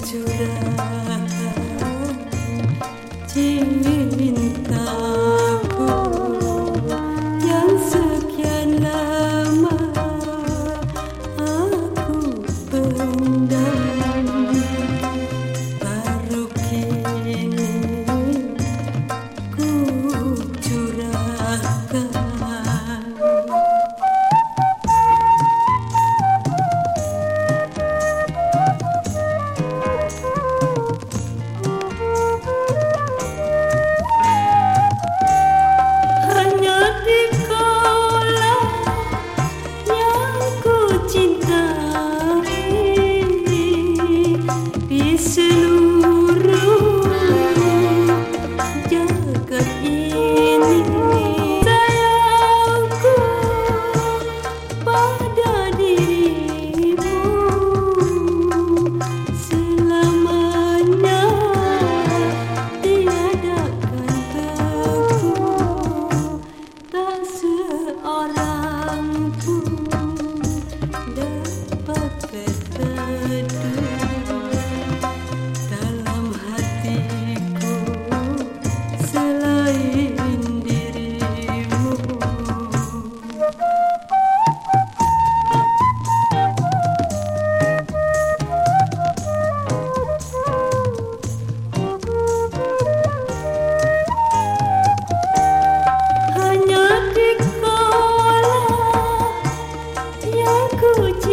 curah cintaku yang sekian lama aku pendam baru kini ku curahkan. Laissez-nous крути.